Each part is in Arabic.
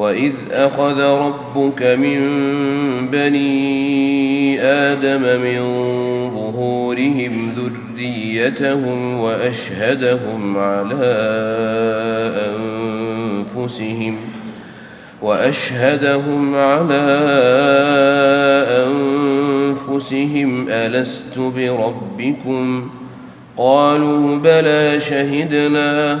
وإذ أخذ ربك من بني آدم من ظهورهم ذريتهم وأشهدهم على أنفسهم وأشهدهم على أنفسهم ألست بربكم قالوا بلى شهدنا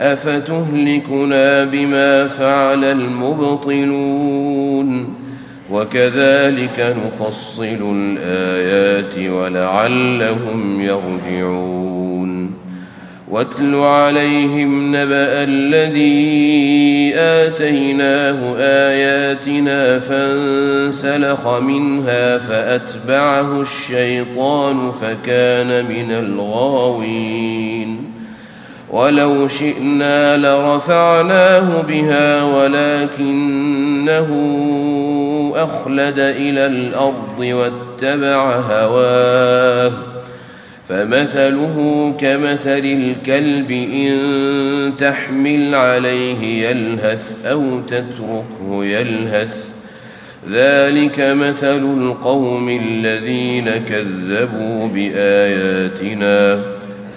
أفتهلكنا بما فعل المبطلون وكذلك نفصل الآيات ولعلهم يرجعون واتل عليهم نبأ الذي آتيناه آياتنا فانسلخ منها فأتبعه الشيطان فكان من الغاوين ولو شئنا لرفعناه بها ولكنه أخلد إلى الأرض واتبع هواه فمثله كمثل الكلب إن تحمل عليه يلهث أو تتركه يلهث ذلك مثل القوم الذين كذبوا بآياتنا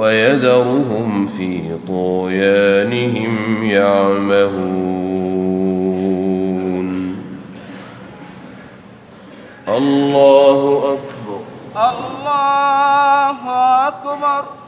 ويذرهم في طغيانهم يعمهون. الله أكبر. الله أكبر.